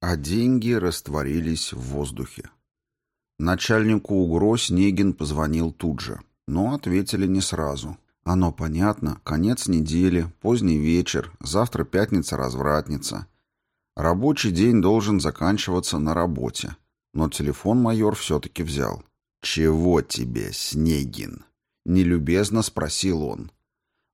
а деньги растворились в воздухе. Начальнику УГРО Снегин позвонил тут же, но ответили не сразу. Оно понятно, конец недели, поздний вечер, завтра пятница-развратница. Рабочий день должен заканчиваться на работе. Но телефон майор все-таки взял. «Чего тебе, Снегин?» — нелюбезно спросил он.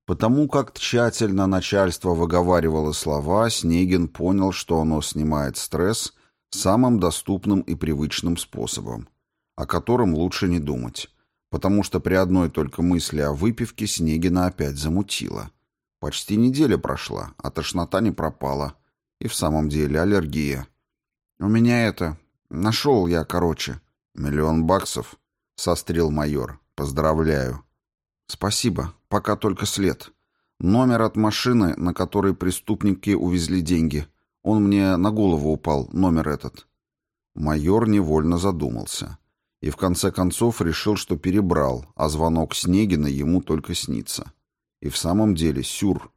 Потому как тщательно начальство выговаривало слова, Снегин понял, что оно снимает стресс самым доступным и привычным способом, о котором лучше не думать, потому что при одной только мысли о выпивке Снегина опять замутило. Почти неделя прошла, а тошнота не пропала. И в самом деле аллергия. «У меня это... Нашел я, короче». «Миллион баксов?» — сострил майор. «Поздравляю». «Спасибо. Пока только след. Номер от машины, на которой преступники увезли деньги. Он мне на голову упал, номер этот». Майор невольно задумался. И в конце концов решил, что перебрал, а звонок Снегина ему только снится. И в самом деле сюр.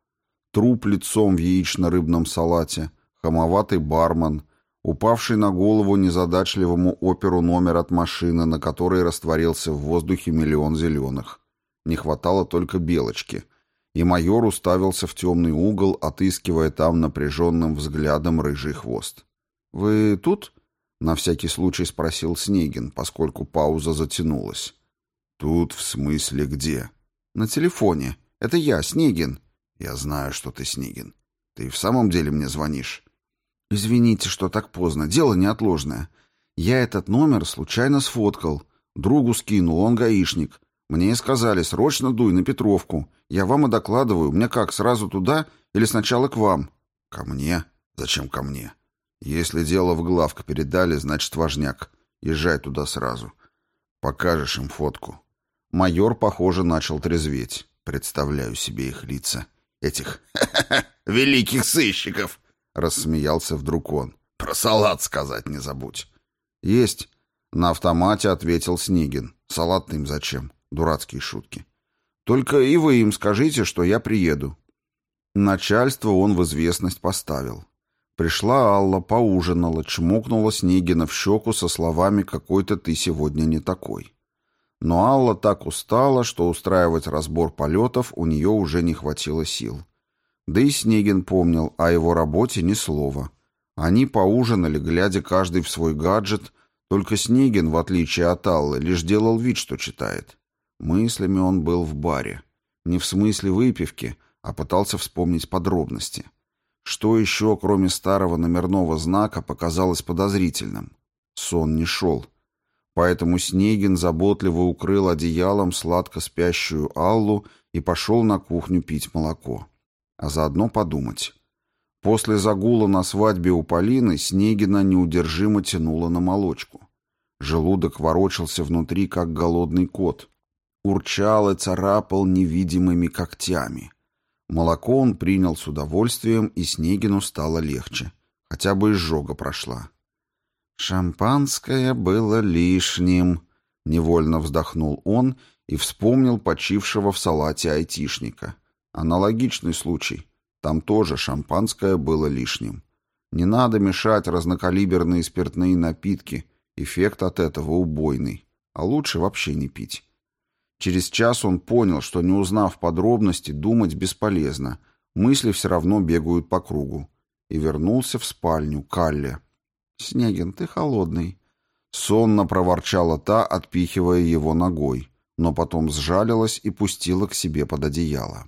Труп лицом в яично-рыбном салате, хамоватый бармен, упавший на голову незадачливому оперу номер от машины, на которой растворился в воздухе миллион зеленых. Не хватало только белочки. И майор уставился в темный угол, отыскивая там напряженным взглядом рыжий хвост. «Вы тут?» — на всякий случай спросил Снегин, поскольку пауза затянулась. «Тут в смысле где?» «На телефоне. Это я, Снегин». «Я знаю, что ты Снегин. Ты в самом деле мне звонишь?» «Извините, что так поздно. Дело неотложное. Я этот номер случайно сфоткал. Другу скинул, он гаишник. Мне сказали, срочно дуй на Петровку. Я вам и докладываю. Мне как, сразу туда или сначала к вам? Ко мне? Зачем ко мне? Если дело в главк передали, значит важняк. Езжай туда сразу. Покажешь им фотку. Майор, похоже, начал трезветь. Представляю себе их лица. Этих великих сыщиков, рассмеялся вдруг он. Про салат сказать не забудь. Есть. На автомате ответил Снегин. Салат им зачем? Дурацкие шутки. Только и вы им скажите, что я приеду. Начальство он в известность поставил. Пришла Алла, поужинала, чмокнула Снегина в щеку со словами «какой-то ты сегодня не такой». Но Алла так устала, что устраивать разбор полетов у нее уже не хватило сил. Да и Снегин помнил о его работе ни слова. Они поужинали, глядя каждый в свой гаджет, только Снегин, в отличие от Аллы, лишь делал вид, что читает. Мыслями он был в баре. Не в смысле выпивки, а пытался вспомнить подробности. Что еще, кроме старого номерного знака, показалось подозрительным? Сон не шел. Поэтому Снегин заботливо укрыл одеялом сладко спящую Аллу и пошел на кухню пить молоко. А заодно подумать. После загула на свадьбе у Полины Снегина неудержимо тянуло на молочку. Желудок ворочался внутри, как голодный кот урчал и царапал невидимыми когтями. Молоко он принял с удовольствием, и Снегину стало легче. Хотя бы изжога прошла. «Шампанское было лишним», — невольно вздохнул он и вспомнил почившего в салате айтишника. Аналогичный случай. Там тоже шампанское было лишним. Не надо мешать разнокалиберные спиртные напитки. Эффект от этого убойный. А лучше вообще не пить. Через час он понял, что не узнав подробности, думать бесполезно. Мысли все равно бегают по кругу. И вернулся в спальню Калле. «Снегин, ты холодный». Сонно проворчала та, отпихивая его ногой, но потом сжалилась и пустила к себе под одеяло.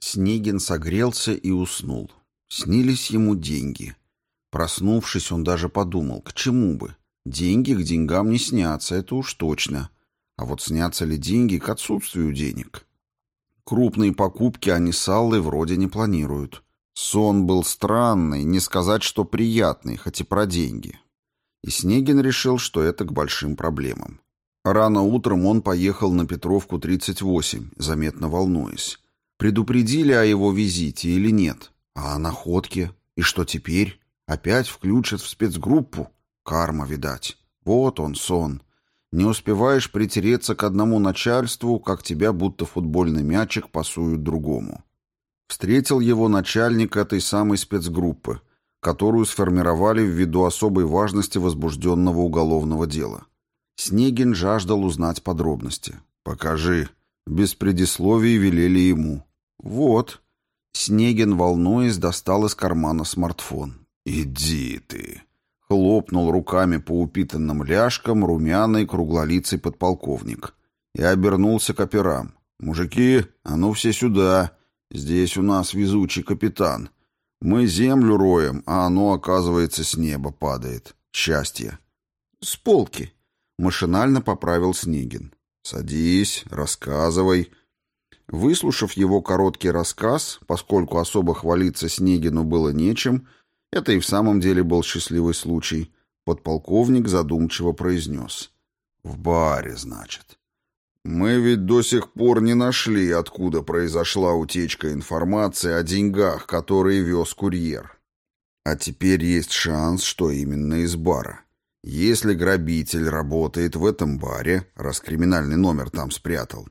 Снегин согрелся и уснул. Снились ему деньги. Проснувшись, он даже подумал, к чему бы. Деньги к деньгам не снятся, это уж точно. А вот снятся ли деньги к отсутствию денег? Крупные покупки они с Аллой вроде не планируют. Сон был странный, не сказать, что приятный, хоть и про деньги. И Снегин решил, что это к большим проблемам. Рано утром он поехал на Петровку 38, заметно волнуясь. Предупредили о его визите или нет? А о находке? И что теперь? Опять включат в спецгруппу? Карма, видать. Вот он, сон. Не успеваешь притереться к одному начальству, как тебя будто футбольный мячик пасуют другому. Встретил его начальник этой самой спецгруппы. которую сформировали ввиду особой важности возбужденного уголовного дела. Снегин жаждал узнать подробности. «Покажи». Без предисловий велели ему. «Вот». Снегин, волнуясь, достал из кармана смартфон. «Иди ты!» Хлопнул руками по упитанным ляжкам румяный круглолицый подполковник и обернулся к операм. «Мужики, а ну все сюда! Здесь у нас везучий капитан. Мы землю роем, а оно, оказывается, с неба падает. Счастье!» «С полки!» — машинально поправил Снегин. «Садись, рассказывай». Выслушав его короткий рассказ, поскольку особо хвалиться Снегину было нечем, это и в самом деле был счастливый случай. Подполковник задумчиво произнес. «В баре, значит. Мы ведь до сих пор не нашли, откуда произошла утечка информации о деньгах, которые вез курьер. А теперь есть шанс, что именно из бара. Если грабитель работает в этом баре, раз криминальный номер там спрятал,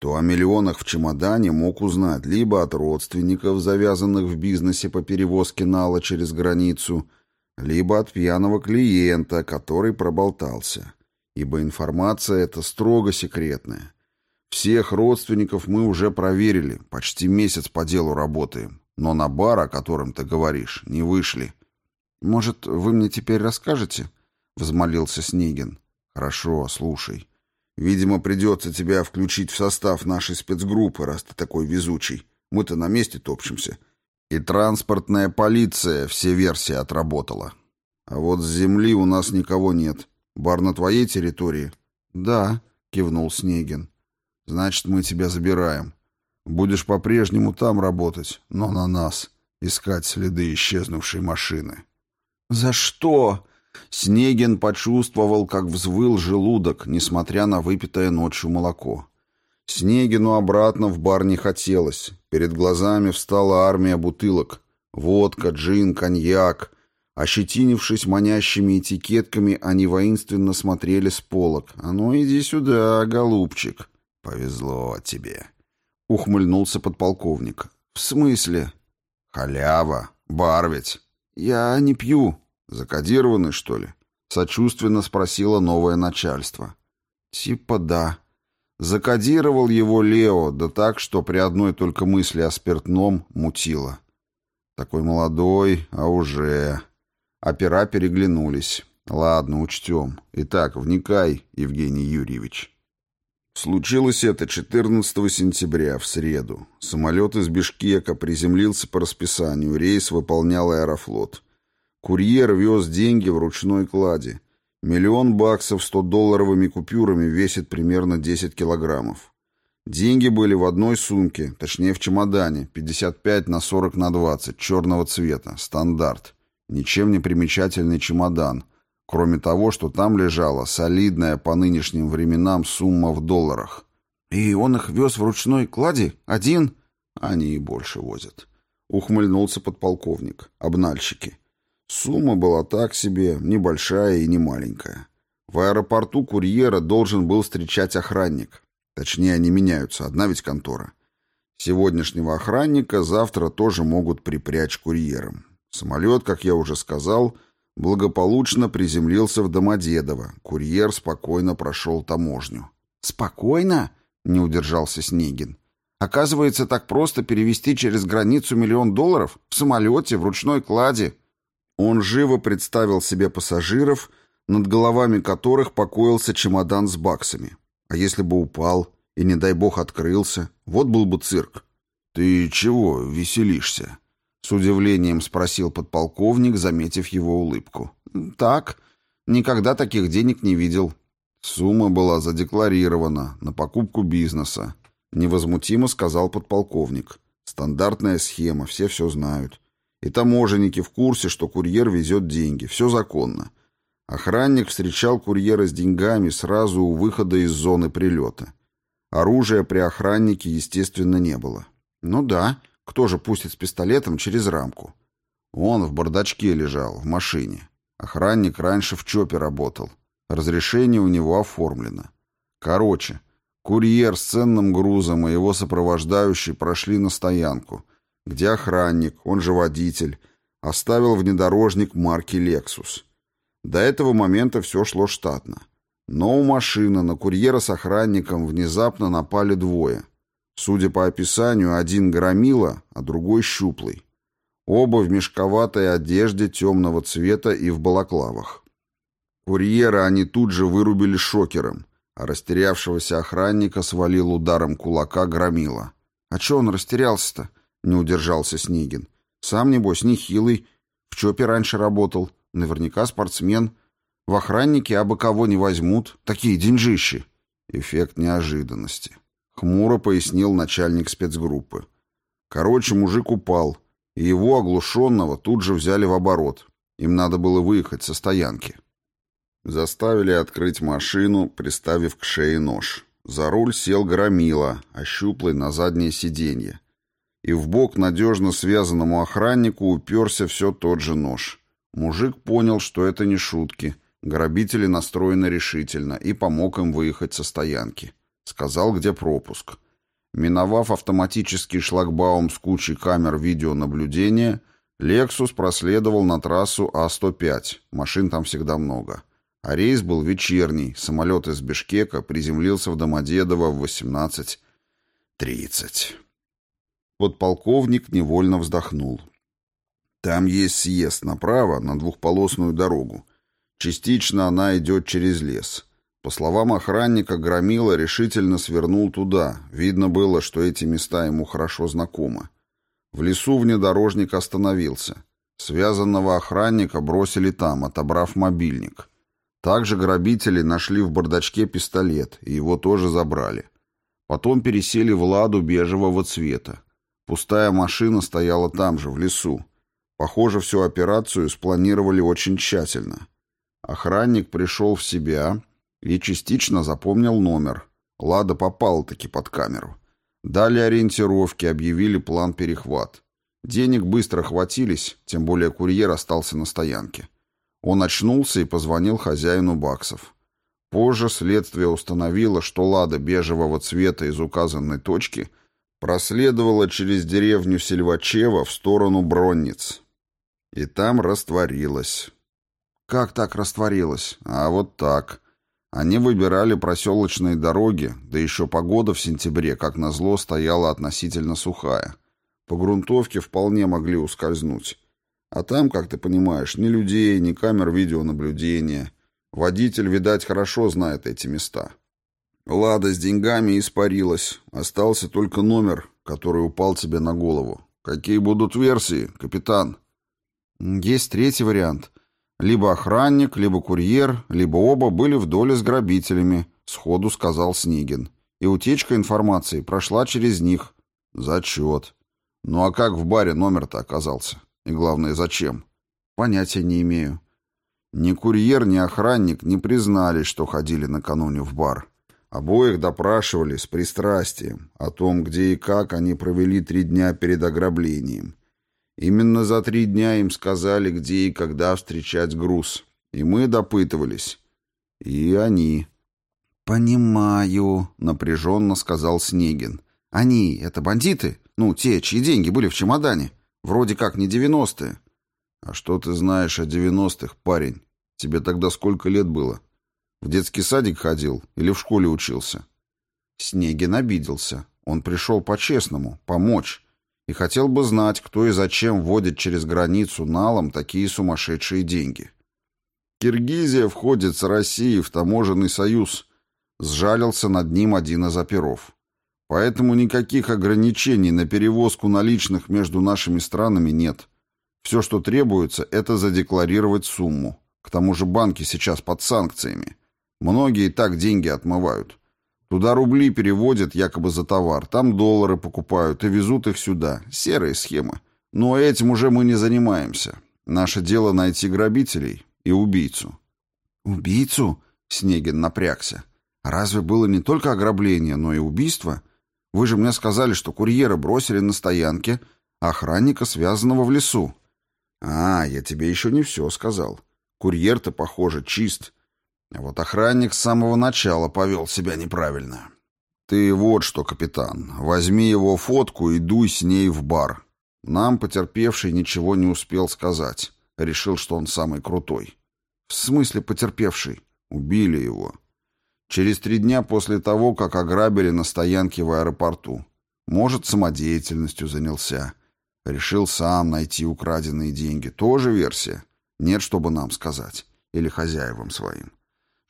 то о миллионах в чемодане мог узнать либо от родственников, завязанных в бизнесе по перевозке нала через границу, либо от пьяного клиента, который проболтался. Ибо информация эта строго секретная. Всех родственников мы уже проверили, почти месяц по делу работаем, но на бар, о котором ты говоришь, не вышли. «Может, вы мне теперь расскажете?» — взмолился Снегин. «Хорошо, слушай». Видимо, придется тебя включить в состав нашей спецгруппы, раз ты такой везучий. Мы-то на месте топчемся. И транспортная полиция все версии отработала. А вот с земли у нас никого нет. Бар на твоей территории? Да, кивнул Снегин. Значит, мы тебя забираем. Будешь по-прежнему там работать, но на нас. Искать следы исчезнувшей машины. «За что?» Снегин почувствовал, как взвыл желудок, несмотря на выпитое ночью молоко. Снегину обратно в бар не хотелось. Перед глазами встала армия бутылок. Водка, джин, коньяк. Ощетинившись манящими этикетками, они воинственно смотрели с полок. «А ну иди сюда, голубчик». «Повезло тебе», — ухмыльнулся подполковник. «В смысле?» «Халява. Бар ведь». «Я не пью», «Закодированы, что ли?» — сочувственно спросило новое начальство. «Типа да». Закодировал его Лео, да так, что при одной только мысли о спиртном мутило. Такой молодой, а уже... Опера переглянулись. «Ладно, учтем. Итак, вникай, Евгений Юрьевич». Случилось это 14 сентября, в среду. Самолет из Бишкека приземлился по расписанию, рейс выполнял Аэрофлот. Курьер вез деньги в ручной кладе. Миллион баксов 100-долларовыми купюрами весит примерно 10 килограммов. Деньги были в одной сумке, точнее в чемодане, 55 на 40 на 20, черного цвета, стандарт. Ничем не примечательный чемодан, кроме того, что там лежала солидная по нынешним временам сумма в долларах. «И он их вез в ручной кладе? Один?» «Они и больше возят», — ухмыльнулся подполковник. «Обнальщики. Сумма была так себе, небольшая и не маленькая. В аэропорту курьера должен был встречать охранник. Точнее, они меняются, одна ведь контора. Сегодняшнего охранника завтра тоже могут припрячь курьером. Самолет, как я уже сказал, благополучно приземлился в Домодедово. Курьер спокойно прошел таможню. «Спокойно?» — не удержался Снегин. «Оказывается, так просто перевести через границу миллион долларов? В самолете, в ручной кладе?» Он живо представил себе пассажиров, над головами которых покоился чемодан с баксами. А если бы упал и, не дай бог, открылся, вот был бы цирк. «Ты чего веселишься?» — с удивлением спросил подполковник, заметив его улыбку. «Так, никогда таких денег не видел». Сумма была задекларирована на покупку бизнеса. Невозмутимо сказал подполковник. Стандартная схема, все все знают. И таможенники в курсе, что курьер везет деньги. Все законно. Охранник встречал курьера с деньгами сразу у выхода из зоны прилета. Оружия при охраннике, естественно, не было. Ну да, кто же пустит с пистолетом через рамку? Он в бардачке лежал, в машине. Охранник раньше в ЧОПе работал. Разрешение у него оформлено. Короче, курьер с ценным грузом и его сопровождающий прошли на стоянку где охранник, он же водитель, оставил внедорожник марки «Лексус». До этого момента все шло штатно. Но у машины на курьера с охранником внезапно напали двое. Судя по описанию, один громила, а другой щуплый. Оба в мешковатой одежде темного цвета и в балаклавах. Курьера они тут же вырубили шокером, а растерявшегося охранника свалил ударом кулака громила. «А че он растерялся-то?» — не удержался Снегин. «Сам, небось, нехилый. В ЧОПе раньше работал. Наверняка спортсмен. В охраннике абы кого не возьмут. Такие деньжищи». Эффект неожиданности. Хмуро пояснил начальник спецгруппы. Короче, мужик упал, и его, оглушенного, тут же взяли в оборот. Им надо было выехать со стоянки. Заставили открыть машину, приставив к шее нож. За руль сел громила, ощуплый на заднее сиденье. И в бок надежно связанному охраннику уперся все тот же нож. Мужик понял, что это не шутки. Грабители настроены решительно и помог им выехать со стоянки. Сказал, где пропуск. Миновав автоматический шлагбаум с кучей камер видеонаблюдения, «Лексус» проследовал на трассу А-105. Машин там всегда много. А рейс был вечерний. Самолет из Бишкека приземлился в Домодедово в 18.30. Подполковник невольно вздохнул. Там есть съезд направо на двухполосную дорогу. Частично она идет через лес. По словам охранника, Громила решительно свернул туда. Видно было, что эти места ему хорошо знакомы. В лесу внедорожник остановился. Связанного охранника бросили там, отобрав мобильник. Также грабители нашли в бардачке пистолет, и его тоже забрали. Потом пересели в ладу бежевого цвета. Пустая машина стояла там же, в лесу. Похоже, всю операцию спланировали очень тщательно. Охранник пришел в себя и частично запомнил номер. Лада попала-таки под камеру. Дали ориентировки, объявили план перехват. Денег быстро хватились, тем более курьер остался на стоянке. Он очнулся и позвонил хозяину баксов. Позже следствие установило, что лада бежевого цвета из указанной точки проследовала через деревню Сельвачева в сторону Бронниц. И там растворилась. Как так растворилась? А вот так. Они выбирали проселочные дороги, да еще погода в сентябре, как назло, стояла относительно сухая. По грунтовке вполне могли ускользнуть. А там, как ты понимаешь, ни людей, ни камер видеонаблюдения. Водитель, видать, хорошо знает эти места. Лада с деньгами испарилась. Остался только номер, который упал тебе на голову. Какие будут версии, капитан? Есть третий вариант. Либо охранник, либо курьер, либо оба были в доле с грабителями, сходу сказал Снигин. И утечка информации прошла через них. Зачет. Ну а как в баре номер-то оказался? И главное, зачем? Понятия не имею. Ни курьер, ни охранник не признались, что ходили накануне в бар. Обоих допрашивали с пристрастием о том, где и как они провели три дня перед ограблением. Именно за три дня им сказали, где и когда встречать груз. И мы допытывались. И они. «Понимаю», — напряженно сказал Снегин. «Они — это бандиты? Ну, те, чьи деньги были в чемодане?» Вроде как не девяностые. А что ты знаешь о девяностых, парень? Тебе тогда сколько лет было? В детский садик ходил или в школе учился? Снегин обиделся. Он пришел по-честному, помочь. И хотел бы знать, кто и зачем вводит через границу налом такие сумасшедшие деньги. Киргизия входит с Россией в таможенный союз. Сжалился над ним один из оперов. Поэтому никаких ограничений на перевозку наличных между нашими странами нет. Все, что требуется, это задекларировать сумму. К тому же банки сейчас под санкциями. Многие так деньги отмывают. Туда рубли переводят якобы за товар, там доллары покупают и везут их сюда. Серые схемы. Но этим уже мы не занимаемся. Наше дело найти грабителей и убийцу. «Убийцу?» — Снегин напрягся. «Разве было не только ограбление, но и убийство?» Вы же мне сказали, что курьера бросили на стоянке, охранника, связанного в лесу. А, я тебе еще не все сказал. Курьер-то, похоже, чист. Вот охранник с самого начала повел себя неправильно. Ты вот что, капитан, возьми его фотку и дуй с ней в бар. Нам потерпевший ничего не успел сказать. Решил, что он самый крутой. В смысле потерпевший? Убили его. Через три дня после того, как ограбили на стоянке в аэропорту. Может, самодеятельностью занялся. Решил сам найти украденные деньги. Тоже версия? Нет, чтобы нам сказать. Или хозяевам своим.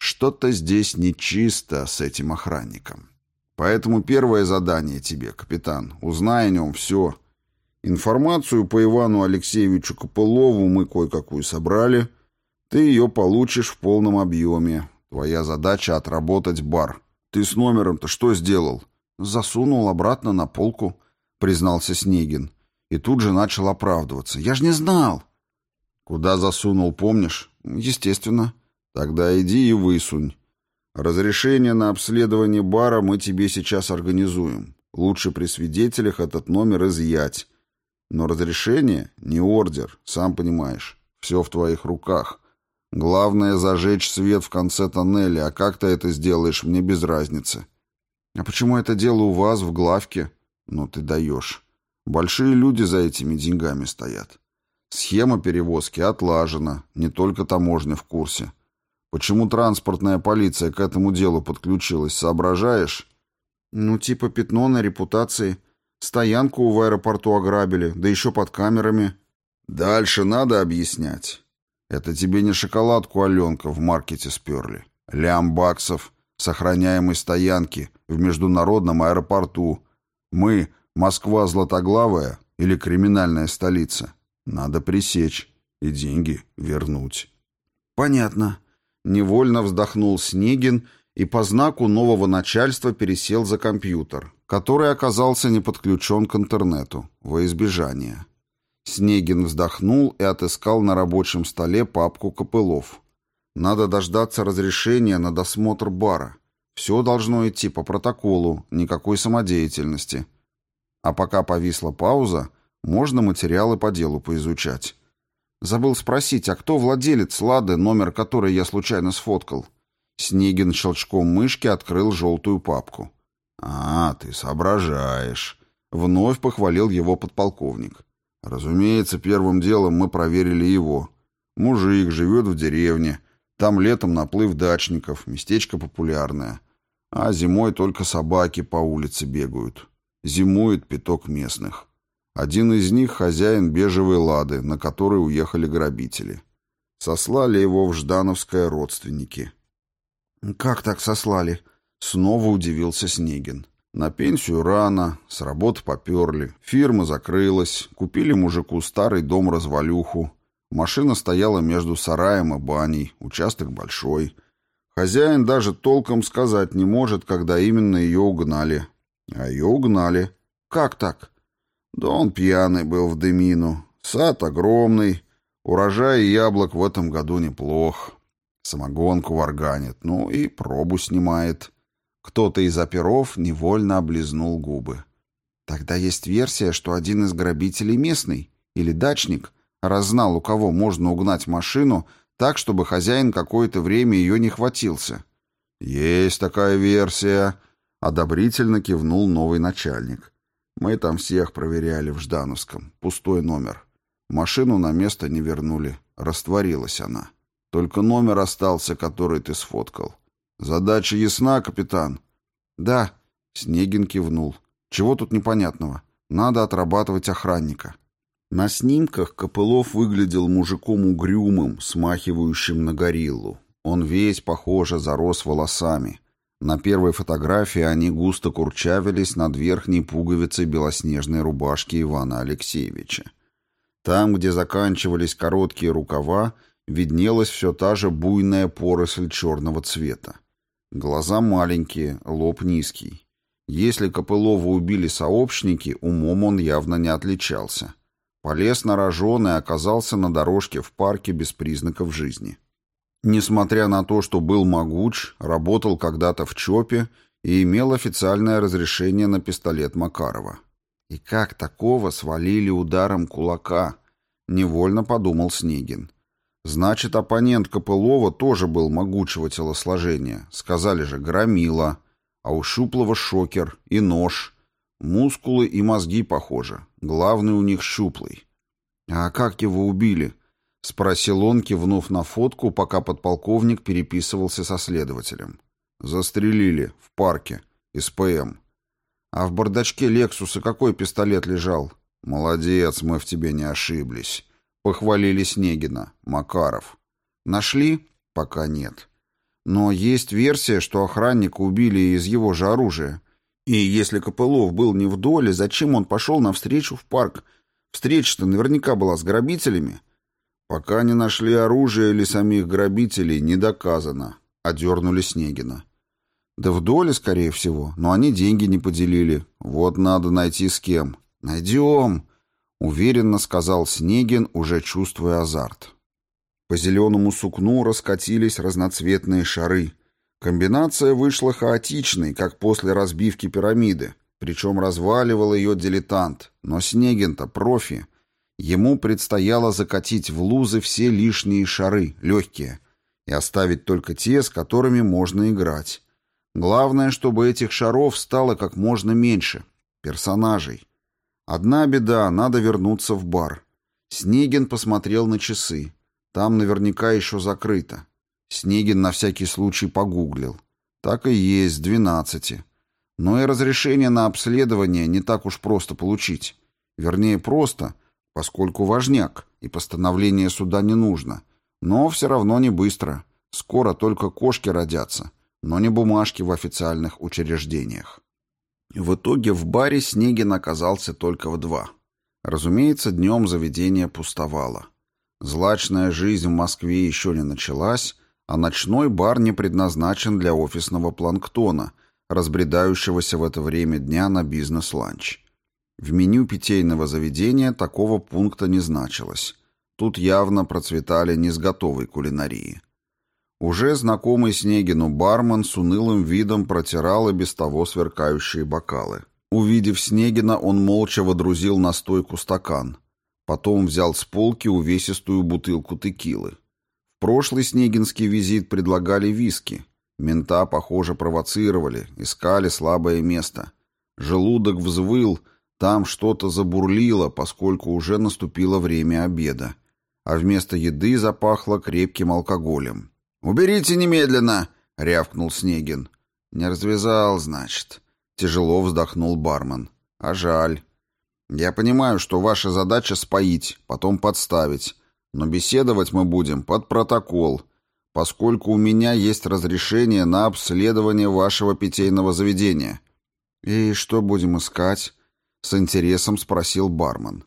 Что-то здесь нечисто с этим охранником. Поэтому первое задание тебе, капитан. Узнай о нем все. Информацию по Ивану Алексеевичу Копылову мы кое-какую собрали. Ты ее получишь в полном объеме. Твоя задача — отработать бар. Ты с номером-то что сделал? Засунул обратно на полку, признался Снегин. И тут же начал оправдываться. Я ж не знал. Куда засунул, помнишь? Естественно. Тогда иди и высунь. Разрешение на обследование бара мы тебе сейчас организуем. Лучше при свидетелях этот номер изъять. Но разрешение не ордер, сам понимаешь. Все в твоих руках. Главное зажечь свет в конце тоннеля, а как ты это сделаешь, мне без разницы. А почему это дело у вас в главке? Ну ты даешь. Большие люди за этими деньгами стоят. Схема перевозки отлажена, не только таможня в курсе. Почему транспортная полиция к этому делу подключилась, соображаешь? Ну, типа пятно на репутации. Стоянку в аэропорту ограбили, да еще под камерами. Дальше надо объяснять. Это тебе не шоколадку Аленка в маркете сперли. Лям баксов с охраняемой стоянки в международном аэропорту. Мы, Москва златоглавая или криминальная столица. Надо пресечь и деньги вернуть. Понятно. Невольно вздохнул Снегин и по знаку нового начальства пересел за компьютер, который оказался не подключен к интернету, во избежание. Снегин вздохнул и отыскал на рабочем столе папку Копылов. Надо дождаться разрешения на досмотр бара. Все должно идти по протоколу, никакой самодеятельности. А пока повисла пауза, можно материалы по делу поизучать. Забыл спросить, а кто владелец Лады, номер которой я случайно сфоткал? Снегин щелчком мышки открыл желтую папку. «А, ты соображаешь», — вновь похвалил его подполковник. «Разумеется, первым делом мы проверили его. Мужик живет в деревне, там летом наплыв дачников, местечко популярное. А зимой только собаки по улице бегают. Зимует пяток местных. Один из них — хозяин бежевой лады, на которой уехали грабители. Сослали его в Ждановское родственники. «Как так сослали?» — снова удивился Снегин. На пенсию рано, с работы поперли, фирма закрылась, купили мужику старый дом-развалюху. Машина стояла между сараем и баней, участок большой. Хозяин даже толком сказать не может, когда именно ее угнали. А ее угнали. Как так? Да он пьяный был в дымину. Сад огромный. Урожай яблок в этом году неплох. Самогонку варганит, ну и пробу снимает. Кто-то из оперов невольно облизнул губы. Тогда есть версия, что один из грабителей местный или дачник раззнал, у кого можно угнать машину так, чтобы хозяин какое-то время ее не хватился. «Есть такая версия», — одобрительно кивнул новый начальник. Мы там всех проверяли в Ждановском. Пустой номер. Машину на место не вернули. Растворилась она. Только номер остался, который ты сфоткал. Задача ясна, капитан? Да. Снегин кивнул. Чего тут непонятного? Надо отрабатывать охранника. На снимках Копылов выглядел мужиком угрюмым, смахивающим на гориллу. Он весь, похоже, зарос волосами. На первой фотографии они густо курчавились над верхней пуговицей белоснежной рубашки Ивана Алексеевича. Там, где заканчивались короткие рукава, виднелась все та же буйная поросль черного цвета. Глаза маленькие, лоб низкий. Если Копылова убили сообщники, умом он явно не отличался. Полез на рожон и оказался на дорожке в парке без признаков жизни. Несмотря на то, что был могуч, работал когда-то в ЧОПе и имел официальное разрешение на пистолет Макарова. И как такого свалили ударом кулака? Невольно подумал Снегин. Значит, оппонент Копылова тоже был могучего телосложения. Сказали же, громила. А у Щуплова шокер и нож. Мускулы и мозги похожи. Главный у них щуплый. «А как его убили?» — спросил он, кивнув на фотку, пока подполковник переписывался со следователем. «Застрелили. В парке. Из ПМ». «А в бардачке Лексуса какой пистолет лежал?» «Молодец, мы в тебе не ошиблись». Похвалили Снегина. Макаров. «Нашли?» «Пока нет». «Но есть версия, что охранника убили из его же оружия». И если Копылов был не в доле, зачем он пошел навстречу в парк? Встреча-то наверняка была с грабителями. Пока не нашли оружие или самих грабителей, не доказано. Одернули Снегина. Да в доле, скорее всего, но они деньги не поделили. Вот надо найти с кем. Найдем, уверенно сказал Снегин, уже чувствуя азарт. По зеленому сукну раскатились разноцветные шары. Комбинация вышла хаотичной, как после разбивки пирамиды, причем разваливал ее дилетант, но Снегин-то профи. Ему предстояло закатить в лузы все лишние шары, легкие, и оставить только те, с которыми можно играть. Главное, чтобы этих шаров стало как можно меньше. Персонажей. Одна беда, надо вернуться в бар. Снегин посмотрел на часы. Там наверняка еще закрыто. Снегин на всякий случай погуглил. Так и есть, двенадцати. Но и разрешение на обследование не так уж просто получить. Вернее, просто, поскольку важняк, и постановление суда не нужно. Но все равно не быстро. Скоро только кошки родятся, но не бумажки в официальных учреждениях. В итоге в баре Снегин оказался только в два. Разумеется, днем заведение пустовало. Злачная жизнь в Москве еще не началась, а ночной бар не предназначен для офисного планктона, разбредающегося в это время дня на бизнес-ланч. В меню питейного заведения такого пункта не значилось. Тут явно процветали не с готовой кулинарии. Уже знакомый Снегину бармен с унылым видом протирал и без того сверкающие бокалы. Увидев Снегина, он молча водрузил на стойку стакан. Потом взял с полки увесистую бутылку текилы. Прошлый снегинский визит предлагали виски. Мента, похоже, провоцировали, искали слабое место. Желудок взвыл, там что-то забурлило, поскольку уже наступило время обеда. А вместо еды запахло крепким алкоголем. «Уберите немедленно!» — рявкнул Снегин. «Не развязал, значит». Тяжело вздохнул бармен. «А жаль. Я понимаю, что ваша задача споить, потом подставить. Но беседовать мы будем под протокол, поскольку у меня есть разрешение на обследование вашего питейного заведения». «И что будем искать?» — с интересом спросил бармен.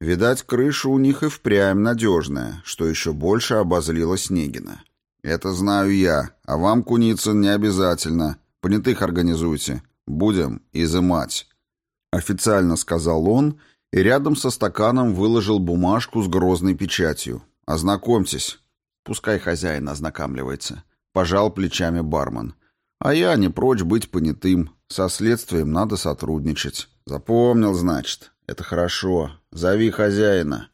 Видать, крыша у них и впрямь надежная, что еще больше обозлило Снегина. «Это знаю я, а вам, Куницын, не обязательно. Понятых организуйте. Будем изымать». Официально сказал он и рядом со стаканом выложил бумажку с грозной печатью. «Ознакомьтесь». Пускай хозяин ознакомливается. Пожал плечами бармен. А я не прочь быть понятым. Со следствием надо сотрудничать. Запомнил, значит. Это хорошо. Зови хозяина.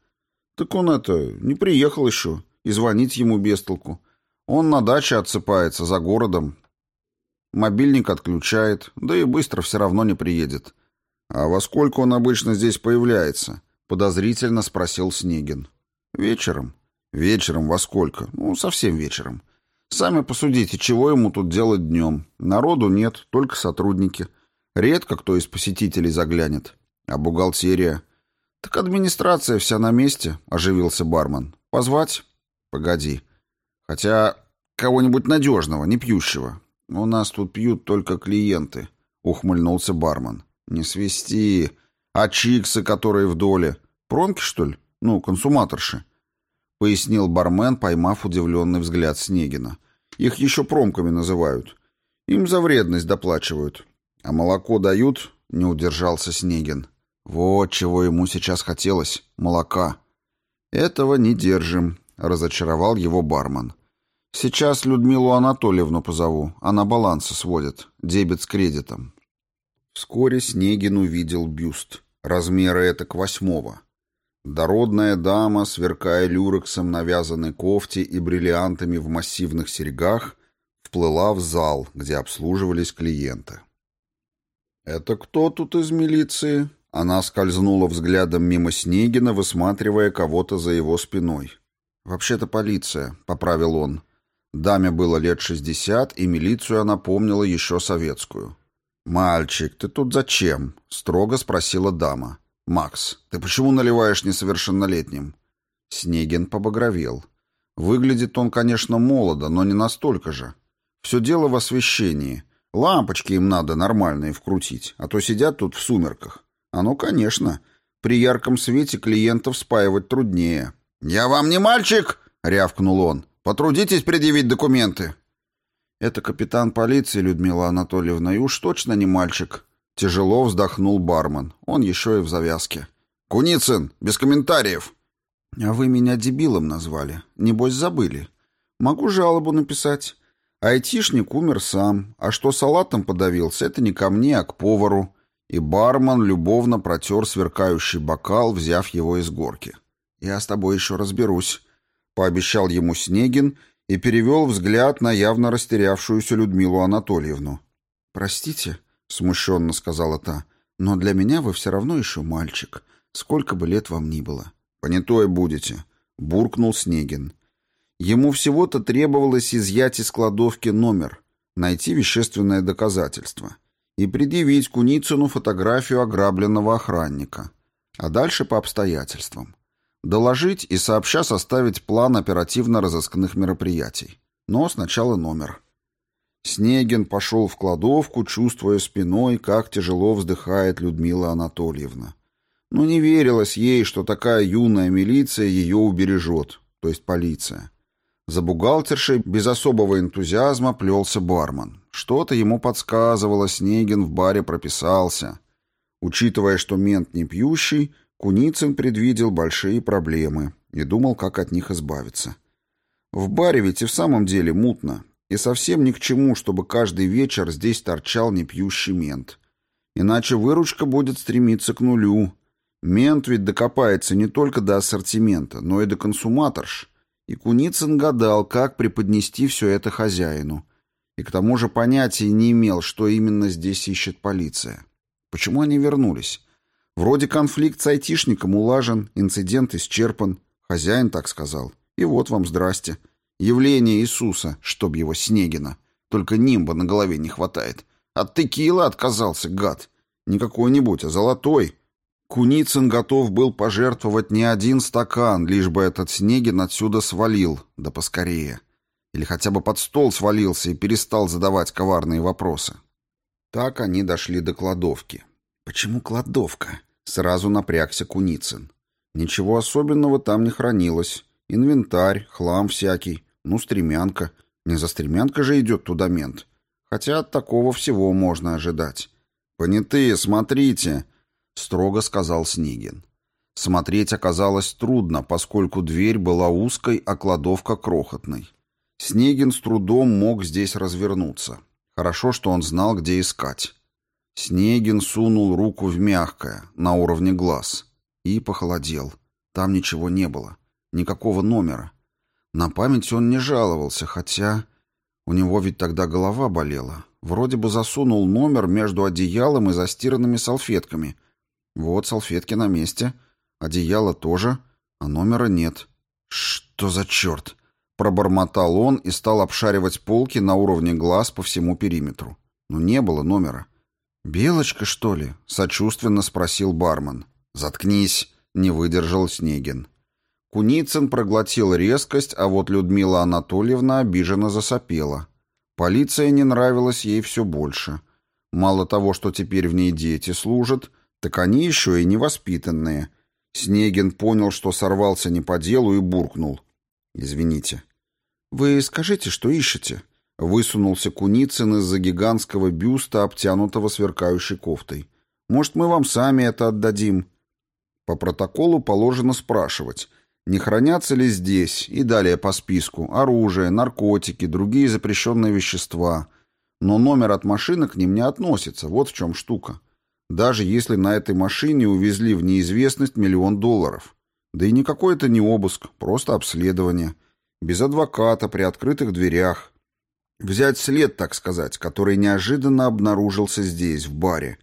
Так он это, не приехал еще. И звонить ему без толку. Он на даче отсыпается, за городом. Мобильник отключает, да и быстро все равно не приедет. «А во сколько он обычно здесь появляется?» — подозрительно спросил Снегин. «Вечером». «Вечером во сколько?» «Ну, совсем вечером». «Сами посудите, чего ему тут делать днем? Народу нет, только сотрудники. Редко кто из посетителей заглянет. А бухгалтерия?» «Так администрация вся на месте», — оживился бармен. «Позвать?» «Погоди. Хотя кого-нибудь надежного, не пьющего. У нас тут пьют только клиенты», — ухмыльнулся бармен. «Не свисти. А чиксы, которые в доле? Пронки, что ли? Ну, консуматорши?» Пояснил бармен, поймав удивленный взгляд Снегина. «Их еще промками называют. Им за вредность доплачивают. А молоко дают?» — не удержался Снегин. «Вот чего ему сейчас хотелось. Молока». «Этого не держим», — разочаровал его бармен. «Сейчас Людмилу Анатольевну позову. Она балансы сводит. Дебет с кредитом». Вскоре Снегин увидел бюст, размера это к восьмого. Дородная дама, сверкая люрексом на вязаной кофте и бриллиантами в массивных серьгах, вплыла в зал, где обслуживались клиенты. «Это кто тут из милиции?» Она скользнула взглядом мимо Снегина, высматривая кого-то за его спиной. «Вообще-то полиция», — поправил он. Даме было лет шестьдесят, и милицию она помнила еще советскую. «Мальчик, ты тут зачем?» — строго спросила дама. «Макс, ты почему наливаешь несовершеннолетним?» Снегин побагровел. Выглядит он, конечно, молодо, но не настолько же. Все дело в освещении. Лампочки им надо нормальные вкрутить, а то сидят тут в сумерках. А ну, конечно, при ярком свете клиентов спаивать труднее. «Я вам не мальчик!» — рявкнул он. «Потрудитесь предъявить документы!» «Это капитан полиции Людмила Анатольевна, и уж точно не мальчик». Тяжело вздохнул бармен. Он еще и в завязке. «Куницын, без комментариев!» «А вы меня дебилом назвали. Небось, забыли. Могу жалобу написать. Айтишник умер сам, а что салатом подавился, это не ко мне, а к повару. И бармен любовно протер сверкающий бокал, взяв его из горки. «Я с тобой еще разберусь», — пообещал ему Снегин и перевел взгляд на явно растерявшуюся Людмилу Анатольевну. «Простите», — смущенно сказала та, — «но для меня вы все равно еще мальчик, сколько бы лет вам ни было». «Понятой будете», — буркнул Снегин. Ему всего-то требовалось изъять из кладовки номер, найти вещественное доказательство и предъявить Куницыну фотографию ограбленного охранника, а дальше по обстоятельствам. Доложить и сообща составить план оперативно-розыскных мероприятий. Но сначала номер. Снегин пошел в кладовку, чувствуя спиной, как тяжело вздыхает Людмила Анатольевна. Но не верилось ей, что такая юная милиция ее убережет, то есть полиция. За бухгалтершей без особого энтузиазма плелся бармен. Что-то ему подсказывало, Снегин в баре прописался. Учитывая, что мент не пьющий, Куницын предвидел большие проблемы и думал, как от них избавиться. В баре ведь и в самом деле мутно, и совсем ни к чему, чтобы каждый вечер здесь торчал непьющий мент. Иначе выручка будет стремиться к нулю. Мент ведь докопается не только до ассортимента, но и до консуматорш. И Куницын гадал, как преподнести все это хозяину. И к тому же понятия не имел, что именно здесь ищет полиция. Почему они вернулись? Вроде конфликт с айтишником улажен, инцидент исчерпан. Хозяин так сказал. И вот вам здрасте. Явление Иисуса, чтоб его Снегина. Только нимба на голове не хватает. От текила отказался, гад. Не какой-нибудь, а золотой. Куницын готов был пожертвовать не один стакан, лишь бы этот Снегин отсюда свалил, да поскорее. Или хотя бы под стол свалился и перестал задавать коварные вопросы. Так они дошли до кладовки. «Почему кладовка?» — сразу напрягся Куницын. «Ничего особенного там не хранилось. Инвентарь, хлам всякий, ну, стремянка. Не за стремянкой же идет туда мент. Хотя от такого всего можно ожидать». «Понятые, смотрите!» Строго сказал Снегин. Смотреть оказалось трудно, поскольку дверь была узкой, а кладовка крохотной. Снегин с трудом мог здесь развернуться. Хорошо, что он знал, где искать. Снегин сунул руку в мягкое, на уровне глаз, и похолодел. Там ничего не было, никакого номера. На память он не жаловался, хотя... У него ведь тогда голова болела. Вроде бы засунул номер между одеялом и застиранными салфетками, вот салфетки на месте, одеяло тоже, а номера нет. Что за черт? Пробормотал он и стал обшаривать полки на уровне глаз по всему периметру. Но не было номера. «Белочка, что ли?» — сочувственно спросил бармен. «Заткнись!» — не выдержал Снегин. Куницын проглотил резкость, а вот Людмила Анатольевна обиженно засопела. Полиция не нравилась ей все больше. Мало того, что теперь в ней дети служат, так они еще и невоспитанные. Снегин понял, что сорвался не по делу и буркнул. «Извините». «Вы скажите, что ищете?» Высунулся Куницын из-за гигантского бюста, обтянутого сверкающей кофтой. «Может, мы вам сами это отдадим?» По протоколу положено спрашивать, не хранятся ли здесь, и далее по списку, оружие, наркотики, другие запрещенные вещества. Но номер от машины к ним не относится, вот в чем штука даже если на этой машине увезли в неизвестность миллион долларов. Да и никакой это не обыск, просто обследование. Без адвоката, при открытых дверях. Взять след, так сказать, который неожиданно обнаружился здесь, в баре.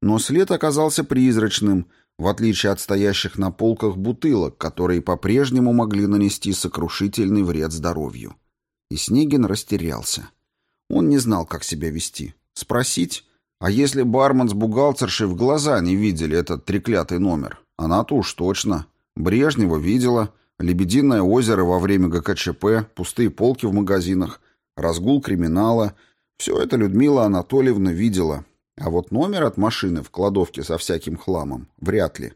Но след оказался призрачным, в отличие от стоящих на полках бутылок, которые по-прежнему могли нанести сокрушительный вред здоровью. И Снегин растерялся. Он не знал, как себя вести. Спросить? А если бармен с бухгалтершей в глаза не видели этот треклятый номер? Она-то уж точно. Брежнева видела. Лебединое озеро во время ГКЧП, пустые полки в магазинах, разгул криминала. Все это Людмила Анатольевна видела. А вот номер от машины в кладовке со всяким хламом вряд ли.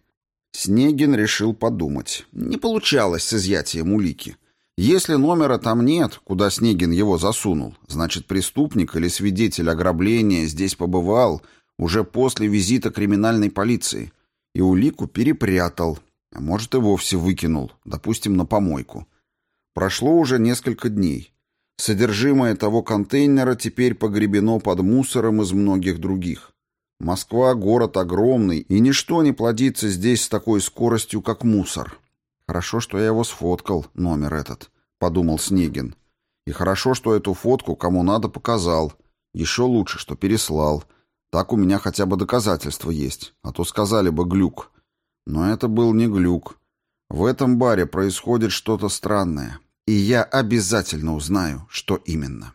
Снегин решил подумать. Не получалось с изъятием улики. Если номера там нет, куда Снегин его засунул, значит преступник или свидетель ограбления здесь побывал уже после визита криминальной полиции и улику перепрятал, а может и вовсе выкинул, допустим, на помойку. Прошло уже несколько дней. Содержимое того контейнера теперь погребено под мусором из многих других. Москва — город огромный, и ничто не плодится здесь с такой скоростью, как мусор. Хорошо, что я его сфоткал, номер этот, — подумал Снегин. И хорошо, что эту фотку кому надо показал. Еще лучше, что переслал. Так у меня хотя бы доказательства есть, а то сказали бы глюк. Но это был не глюк. В этом баре происходит что-то странное, и я обязательно узнаю, что именно.